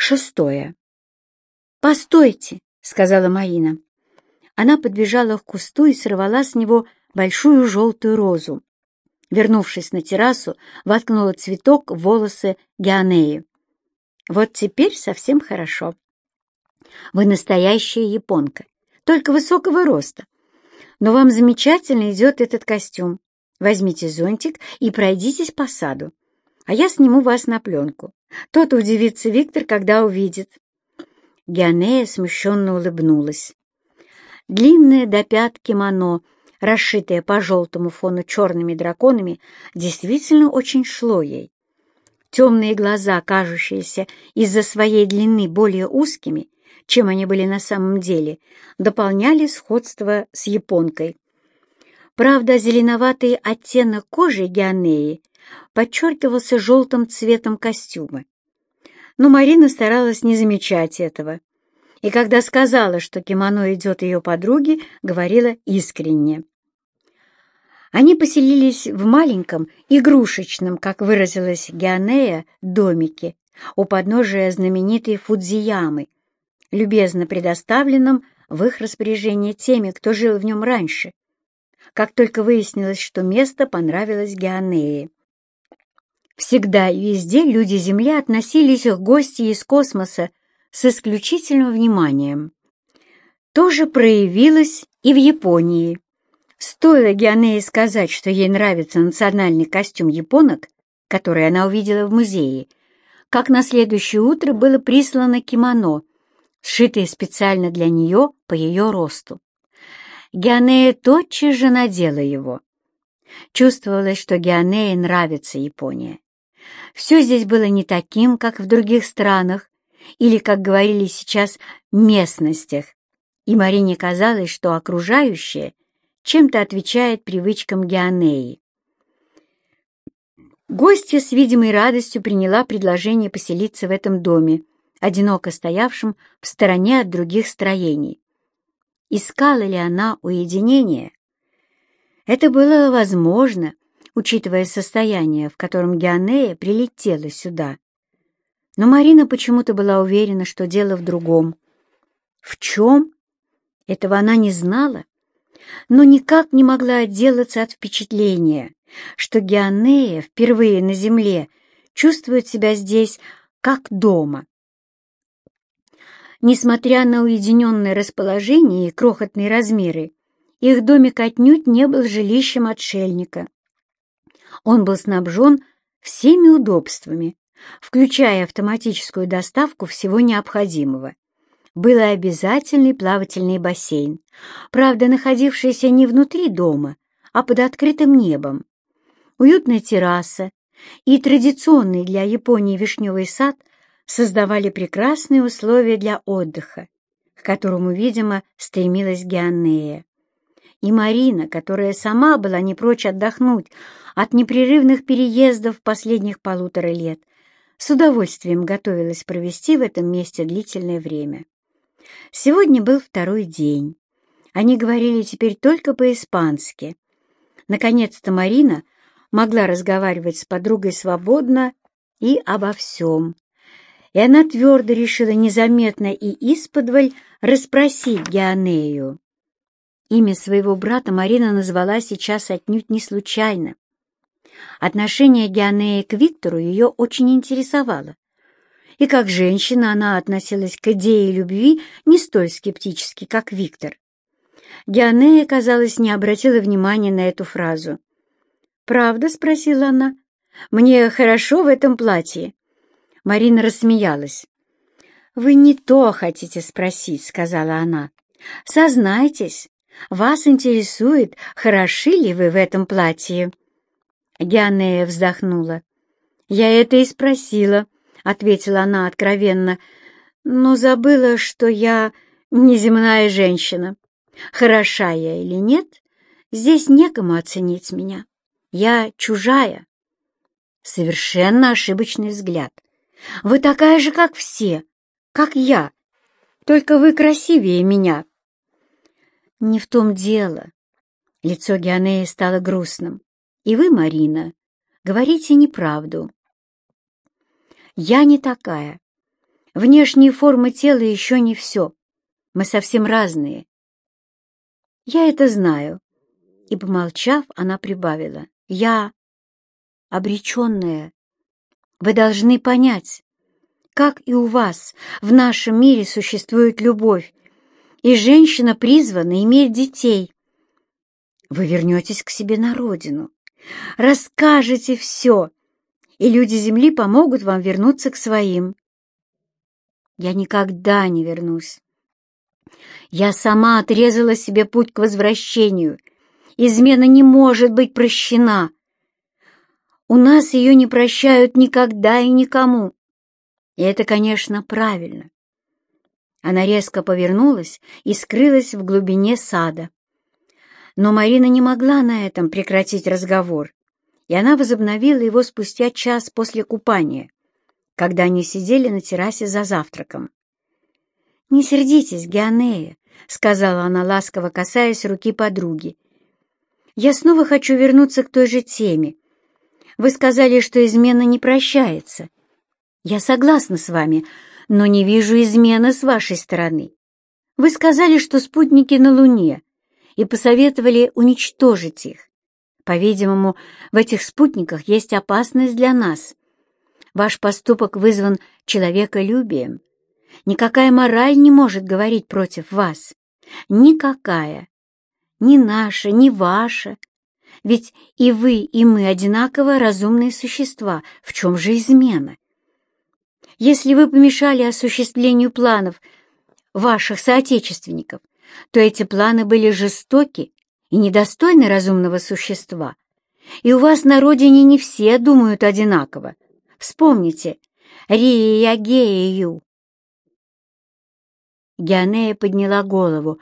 Шестое. «Постойте!» — сказала Марина. Она подбежала к кусту и сорвала с него большую желтую розу. Вернувшись на террасу, воткнула цветок в волосы Геонеи. «Вот теперь совсем хорошо. Вы настоящая японка, только высокого роста. Но вам замечательно идет этот костюм. Возьмите зонтик и пройдитесь по саду, а я сниму вас на пленку. Тот удивится Виктор, когда увидит». Геонея смущенно улыбнулась. Длинное до пят кимоно, расшитое по желтому фону черными драконами, действительно очень шло ей. Темные глаза, кажущиеся из-за своей длины более узкими, чем они были на самом деле, дополняли сходство с японкой. Правда, зеленоватый оттенок кожи Геонеи подчеркивался желтым цветом костюма. Но Марина старалась не замечать этого, и когда сказала, что кимоно идет ее подруге, говорила искренне. Они поселились в маленьком, игрушечном, как выразилась Геонея, домике у подножия знаменитой Фудзиямы, любезно предоставленном в их распоряжение теми, кто жил в нем раньше, как только выяснилось, что место понравилось Геонее. Всегда и везде люди Земли относились к гости из космоса с исключительным вниманием. То же проявилось и в Японии. Стоило Геонее сказать, что ей нравится национальный костюм японок, который она увидела в музее, как на следующее утро было прислано кимоно, сшитое специально для нее по ее росту. Геонея тотчас же надела его. Чувствовалось, что Геонее нравится Япония. Все здесь было не таким, как в других странах, или, как говорили сейчас, местностях, и Марине казалось, что окружающее чем-то отвечает привычкам Геонеи. Гостья с видимой радостью приняла предложение поселиться в этом доме, одиноко стоявшем в стороне от других строений. Искала ли она уединение? Это было возможно, учитывая состояние, в котором Геонея прилетела сюда. Но Марина почему-то была уверена, что дело в другом. В чем? Этого она не знала, но никак не могла отделаться от впечатления, что Геонея впервые на земле чувствует себя здесь как дома. Несмотря на уединенное расположение и крохотные размеры, их домик отнюдь не был жилищем отшельника. Он был снабжен всеми удобствами, включая автоматическую доставку всего необходимого. Был обязательный плавательный бассейн, правда, находившийся не внутри дома, а под открытым небом. Уютная терраса и традиционный для Японии вишневый сад создавали прекрасные условия для отдыха, к которому, видимо, стремилась Геонея. И Марина, которая сама была не прочь отдохнуть от непрерывных переездов последних полутора лет, с удовольствием готовилась провести в этом месте длительное время. Сегодня был второй день. Они говорили теперь только по-испански. Наконец-то Марина могла разговаривать с подругой свободно и обо всем и она твердо решила незаметно и исподволь расспросить Геонею. Имя своего брата Марина назвала сейчас отнюдь не случайно. Отношение Геонеи к Виктору ее очень интересовало, и как женщина она относилась к идее любви не столь скептически, как Виктор. Геонея, казалось, не обратила внимания на эту фразу. «Правда?» — спросила она. «Мне хорошо в этом платье». Марина рассмеялась. «Вы не то хотите спросить», — сказала она. «Сознайтесь, вас интересует, хороши ли вы в этом платье?» Геонея вздохнула. «Я это и спросила», — ответила она откровенно, «но забыла, что я неземная женщина. Хороша я или нет, здесь некому оценить меня. Я чужая». Совершенно ошибочный взгляд. Вы такая же, как все, как я, только вы красивее меня». «Не в том дело». Лицо Геонеи стало грустным. «И вы, Марина, говорите неправду». «Я не такая. Внешние формы тела еще не все. Мы совсем разные. Я это знаю. И, помолчав, она прибавила. Я обреченная. Вы должны понять, как и у вас в нашем мире существует любовь, и женщина призвана иметь детей. Вы вернетесь к себе на родину, расскажете все, и люди Земли помогут вам вернуться к своим. Я никогда не вернусь. Я сама отрезала себе путь к возвращению. Измена не может быть прощена. У нас ее не прощают никогда и никому. И это, конечно, правильно. Она резко повернулась и скрылась в глубине сада. Но Марина не могла на этом прекратить разговор, и она возобновила его спустя час после купания, когда они сидели на террасе за завтраком. «Не сердитесь, Геонея», — сказала она, ласково касаясь руки подруги. «Я снова хочу вернуться к той же теме. Вы сказали, что измена не прощается. Я согласна с вами, но не вижу измены с вашей стороны. Вы сказали, что спутники на Луне, и посоветовали уничтожить их. По-видимому, в этих спутниках есть опасность для нас. Ваш поступок вызван человеколюбием. Никакая мораль не может говорить против вас. Никакая. Ни наша, ни ваша. Ведь и вы, и мы одинаково разумные существа. В чем же измена? Если вы помешали осуществлению планов ваших соотечественников, то эти планы были жестоки и недостойны разумного существа. И у вас на родине не все думают одинаково. Вспомните Риягею. Геонея подняла голову.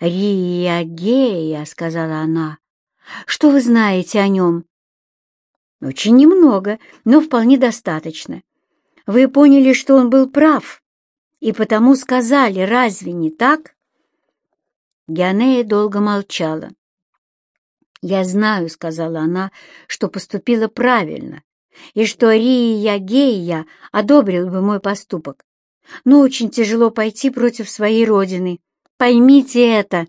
«Риагея», — сказала она. «Что вы знаете о нем?» «Очень немного, но вполне достаточно. Вы поняли, что он был прав, и потому сказали, разве не так?» Геонея долго молчала. «Я знаю», — сказала она, — «что поступила правильно, и что Рия Гея одобрил бы мой поступок. Но очень тяжело пойти против своей родины. Поймите это».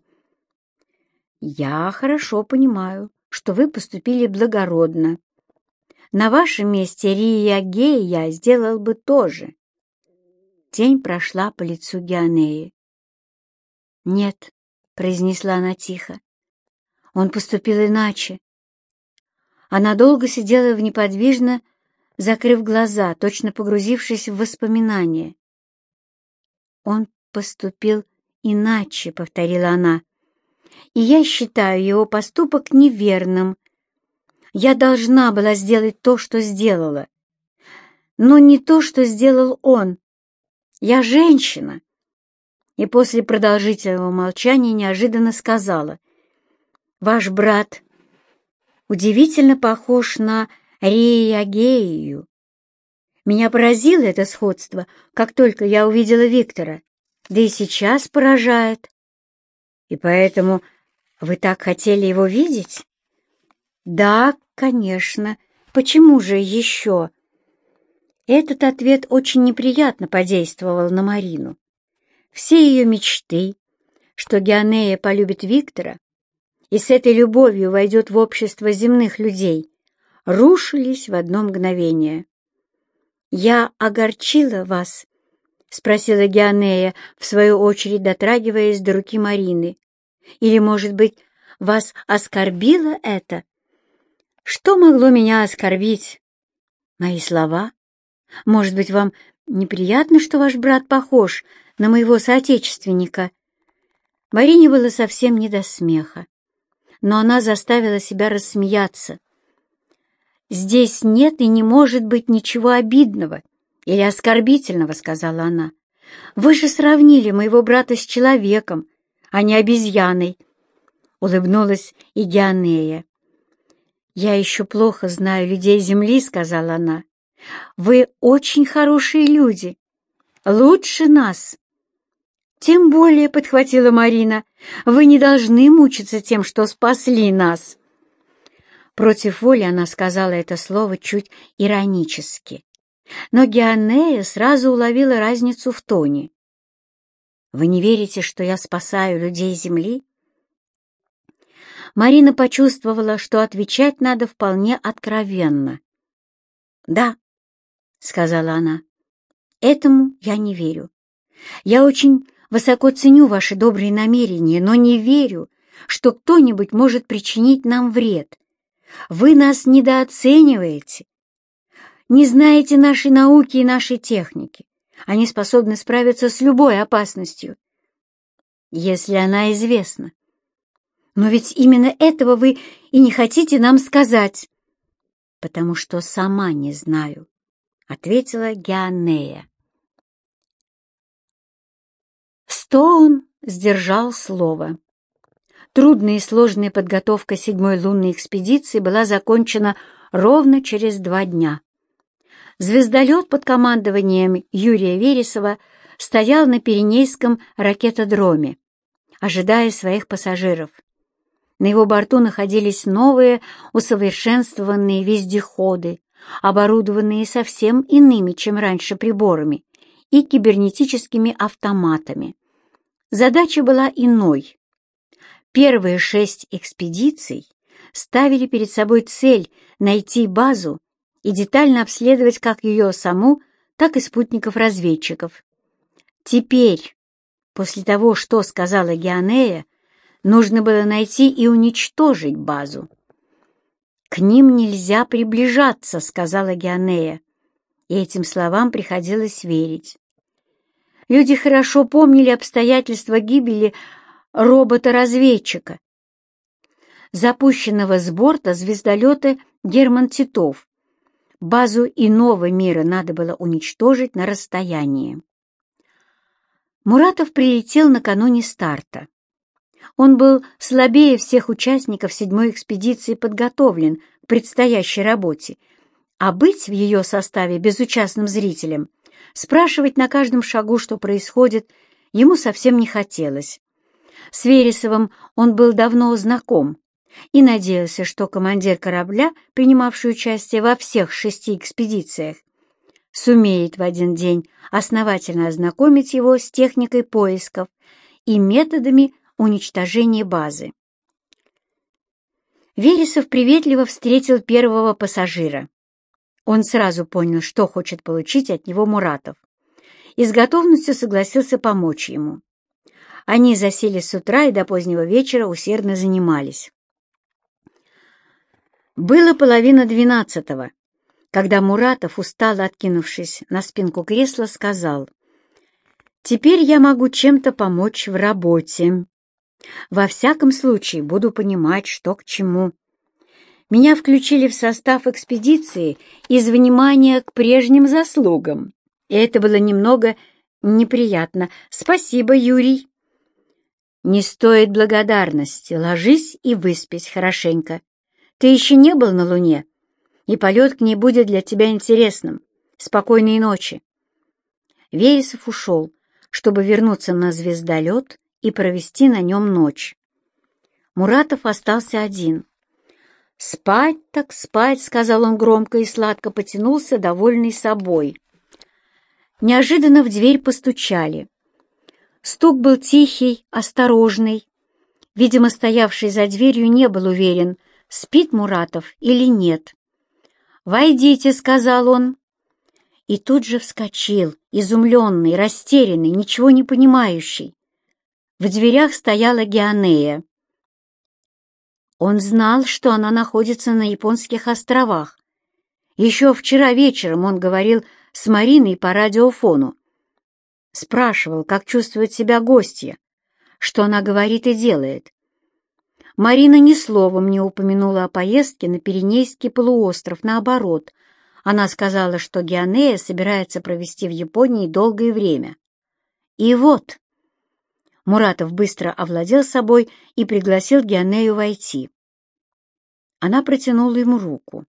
«Я хорошо понимаю, что вы поступили благородно. На вашем месте Рия Гея сделал бы то же». Тень прошла по лицу Геонеи. «Нет», — произнесла она тихо. Он поступил иначе. Она долго сидела в неподвижно, закрыв глаза, точно погрузившись в воспоминания. «Он поступил иначе», — повторила она, — «и я считаю его поступок неверным. Я должна была сделать то, что сделала, но не то, что сделал он. Я женщина, и после продолжительного молчания неожиданно сказала, «Ваш брат удивительно похож на Риагею. Меня поразило это сходство, как только я увидела Виктора, да и сейчас поражает. И поэтому вы так хотели его видеть? Да, конечно. Почему же еще? Этот ответ очень неприятно подействовал на Марину. Все ее мечты, что Геонея полюбит Виктора и с этой любовью войдет в общество земных людей, рушились в одно мгновение. «Я огорчила вас?» — спросила Геонея, в свою очередь дотрагиваясь до руки Марины. «Или, может быть, вас оскорбило это?» «Что могло меня оскорбить?» «Мои слова? Может быть, вам неприятно, что ваш брат похож на моего соотечественника. Марине было совсем не до смеха, но она заставила себя рассмеяться. «Здесь нет и не может быть ничего обидного или оскорбительного», — сказала она. «Вы же сравнили моего брата с человеком, а не обезьяной», — улыбнулась и Геонея. «Я еще плохо знаю людей Земли», — сказала она. «Вы очень хорошие люди, лучше нас». «Тем более», — подхватила Марина, — «вы не должны мучиться тем, что спасли нас». Против воли она сказала это слово чуть иронически. Но Геонея сразу уловила разницу в тоне. «Вы не верите, что я спасаю людей Земли?» Марина почувствовала, что отвечать надо вполне откровенно. «Да», — сказала она, — «этому я не верю. Я очень высоко ценю ваши добрые намерения, но не верю, что кто-нибудь может причинить нам вред. Вы нас недооцениваете. Не знаете нашей науки и нашей техники. Они способны справиться с любой опасностью, если она известна. Но ведь именно этого вы и не хотите нам сказать. Потому что сама не знаю, — ответила Геонея. Стоун сдержал слово. Трудная и сложная подготовка седьмой лунной экспедиции была закончена ровно через два дня. Звездолет под командованием Юрия Вересова стоял на Пиренейском ракетодроме, ожидая своих пассажиров. На его борту находились новые усовершенствованные вездеходы, оборудованные совсем иными, чем раньше, приборами и кибернетическими автоматами. Задача была иной. Первые шесть экспедиций ставили перед собой цель найти базу и детально обследовать как ее саму, так и спутников-разведчиков. Теперь, после того, что сказала Геонея, Нужно было найти и уничтожить базу. «К ним нельзя приближаться», — сказала Геонея, и этим словам приходилось верить. Люди хорошо помнили обстоятельства гибели робота-разведчика, запущенного с борта звездолета Герман Титов. Базу иного мира надо было уничтожить на расстоянии. Муратов прилетел накануне старта. Он был слабее всех участников седьмой экспедиции подготовлен к предстоящей работе, а быть в ее составе безучастным зрителем, спрашивать на каждом шагу, что происходит, ему совсем не хотелось. С Вересовым он был давно знаком и надеялся, что командир корабля, принимавший участие во всех шести экспедициях, сумеет в один день основательно ознакомить его с техникой поисков и методами уничтожение базы. Вересов приветливо встретил первого пассажира. Он сразу понял, что хочет получить от него Муратов, и с готовностью согласился помочь ему. Они засели с утра и до позднего вечера усердно занимались. Было половина двенадцатого, когда Муратов, устало откинувшись на спинку кресла, сказал, «Теперь я могу чем-то помочь в работе». Во всяком случае, буду понимать, что к чему. Меня включили в состав экспедиции из внимания к прежним заслугам, и это было немного неприятно. Спасибо, Юрий. Не стоит благодарности. Ложись и выспись хорошенько. Ты еще не был на Луне, и полет к ней будет для тебя интересным. Спокойной ночи. Вересов ушел, чтобы вернуться на звездолет и провести на нем ночь. Муратов остался один. «Спать так спать», — сказал он громко и сладко потянулся, довольный собой. Неожиданно в дверь постучали. Стук был тихий, осторожный. Видимо, стоявший за дверью не был уверен, спит Муратов или нет. «Войдите», — сказал он. И тут же вскочил, изумленный, растерянный, ничего не понимающий. В дверях стояла Геонея. Он знал, что она находится на японских островах. Еще вчера вечером он говорил с Мариной по радиофону. Спрашивал, как чувствует себя гостья, что она говорит и делает. Марина ни словом не упомянула о поездке на Пиренейский полуостров, наоборот. Она сказала, что Геонея собирается провести в Японии долгое время. И вот, Муратов быстро овладел собой и пригласил Геонею войти. Она протянула ему руку,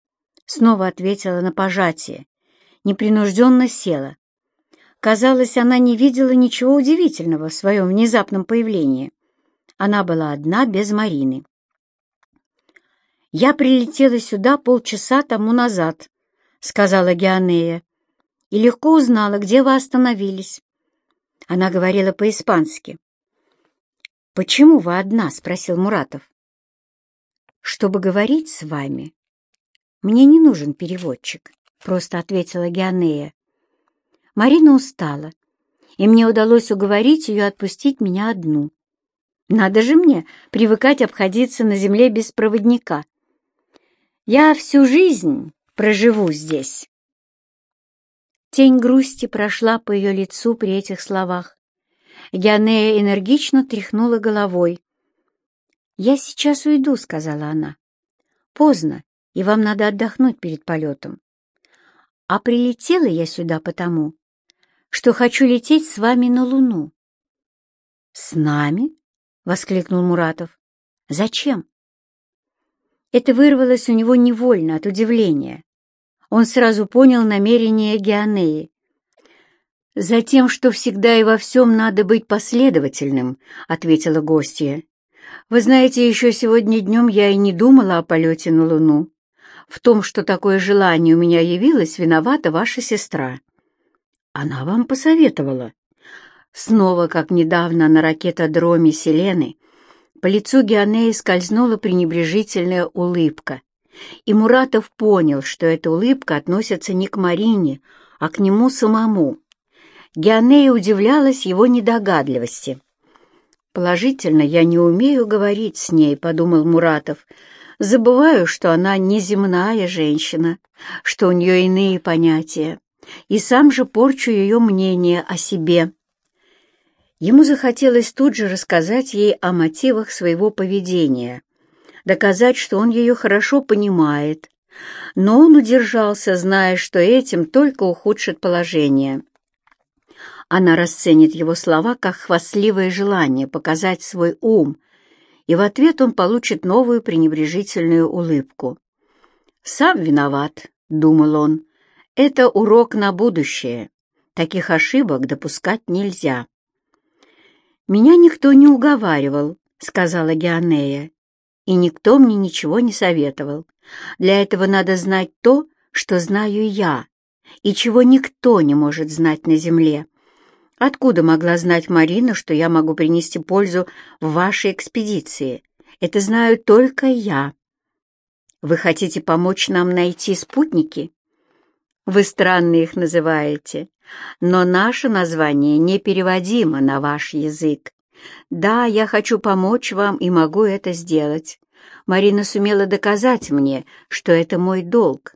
снова ответила на пожатие, непринужденно села. Казалось, она не видела ничего удивительного в своем внезапном появлении. Она была одна, без Марины. «Я прилетела сюда полчаса тому назад», — сказала Геонея. и легко узнала, где вы остановились. Она говорила по-испански. «Почему вы одна?» — спросил Муратов. «Чтобы говорить с вами, мне не нужен переводчик», — просто ответила Геонея. Марина устала, и мне удалось уговорить ее отпустить меня одну. Надо же мне привыкать обходиться на земле без проводника. Я всю жизнь проживу здесь. Тень грусти прошла по ее лицу при этих словах. Геонея энергично тряхнула головой. «Я сейчас уйду», — сказала она. «Поздно, и вам надо отдохнуть перед полетом. А прилетела я сюда потому, что хочу лететь с вами на Луну». «С нами?» — воскликнул Муратов. «Зачем?» Это вырвалось у него невольно от удивления он сразу понял намерение Геонеи. «Затем, что всегда и во всем надо быть последовательным», — ответила гостья. «Вы знаете, еще сегодня днем я и не думала о полете на Луну. В том, что такое желание у меня явилось, виновата ваша сестра». «Она вам посоветовала?» Снова, как недавно на ракетодроме Селены, по лицу Геонеи скользнула пренебрежительная улыбка, и Муратов понял, что эта улыбка относится не к Марине, а к нему самому. Геонея удивлялась его недогадливости. «Положительно, я не умею говорить с ней», — подумал Муратов. «Забываю, что она неземная женщина, что у нее иные понятия, и сам же порчу ее мнение о себе». Ему захотелось тут же рассказать ей о мотивах своего поведения, доказать, что он ее хорошо понимает, но он удержался, зная, что этим только ухудшит положение. Она расценит его слова как хвастливое желание показать свой ум, и в ответ он получит новую пренебрежительную улыбку. «Сам виноват», — думал он, — «это урок на будущее. Таких ошибок допускать нельзя». «Меня никто не уговаривал», — сказала Геонея и никто мне ничего не советовал. Для этого надо знать то, что знаю я, и чего никто не может знать на земле. Откуда могла знать Марина, что я могу принести пользу в вашей экспедиции? Это знаю только я. Вы хотите помочь нам найти спутники? Вы странно их называете, но наше название непереводимо на ваш язык. Да, я хочу помочь вам и могу это сделать. Марина сумела доказать мне, что это мой долг.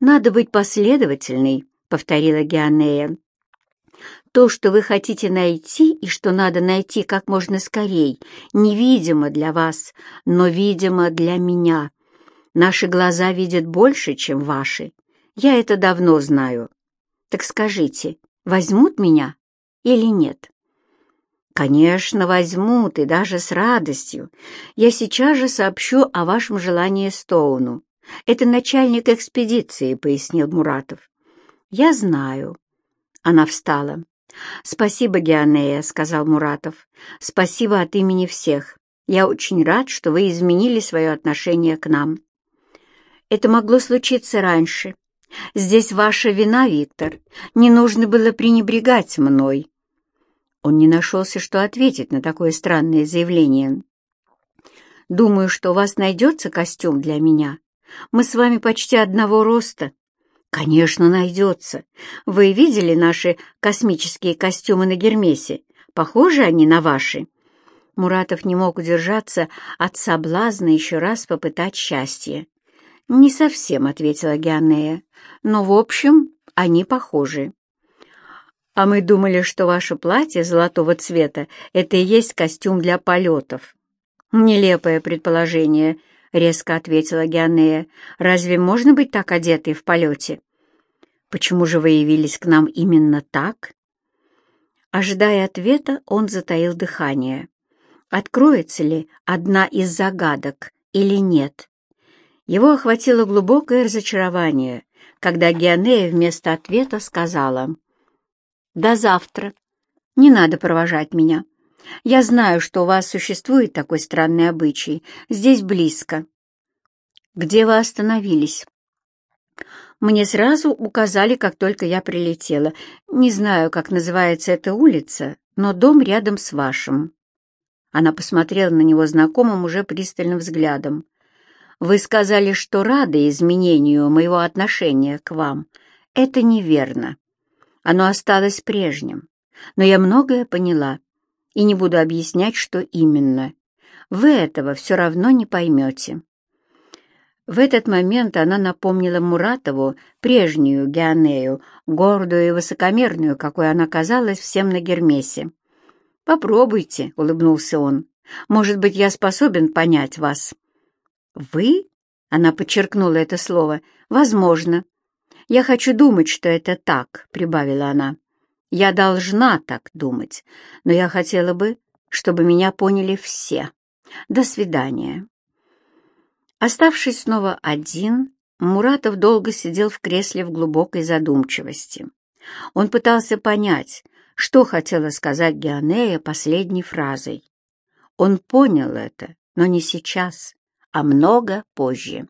Надо быть последовательной, — повторила Геонея. То, что вы хотите найти и что надо найти как можно скорей, невидимо для вас, но видимо для меня. Наши глаза видят больше, чем ваши. Я это давно знаю. Так скажите, возьмут меня или нет? «Конечно, возьмут, и даже с радостью. Я сейчас же сообщу о вашем желании Стоуну. Это начальник экспедиции», — пояснил Муратов. «Я знаю». Она встала. «Спасибо, Геонея», — сказал Муратов. «Спасибо от имени всех. Я очень рад, что вы изменили свое отношение к нам». «Это могло случиться раньше. Здесь ваша вина, Виктор. Не нужно было пренебрегать мной». Он не нашелся, что ответить на такое странное заявление. «Думаю, что у вас найдется костюм для меня. Мы с вами почти одного роста». «Конечно, найдется. Вы видели наши космические костюмы на Гермесе? Похожи они на ваши?» Муратов не мог удержаться от соблазна еще раз попытать счастье. «Не совсем», — ответила Геонея, — «но, в общем, они похожи». «А мы думали, что ваше платье золотого цвета — это и есть костюм для полетов». «Нелепое предположение», — резко ответила Геонея. «Разве можно быть так одетой в полете?» «Почему же вы явились к нам именно так?» Ожидая ответа, он затаил дыхание. Откроется ли одна из загадок или нет? Его охватило глубокое разочарование, когда Геонея вместо ответа сказала — до завтра. Не надо провожать меня. Я знаю, что у вас существует такой странный обычай. Здесь близко. Где вы остановились? Мне сразу указали, как только я прилетела. Не знаю, как называется эта улица, но дом рядом с вашим». Она посмотрела на него знакомым уже пристальным взглядом. «Вы сказали, что рады изменению моего отношения к вам. Это неверно. Оно осталось прежним. Но я многое поняла, и не буду объяснять, что именно. Вы этого все равно не поймете». В этот момент она напомнила Муратову прежнюю Геонею, гордую и высокомерную, какой она казалась всем на Гермесе. «Попробуйте», — улыбнулся он. «Может быть, я способен понять вас». «Вы?» — она подчеркнула это слово. «Возможно. Я хочу думать, что это так», — прибавила она. «Я должна так думать, но я хотела бы, чтобы меня поняли все. До свидания». Оставшись снова один, Муратов долго сидел в кресле в глубокой задумчивости. Он пытался понять, что хотела сказать Геонея последней фразой. Он понял это, но не сейчас, а много позже.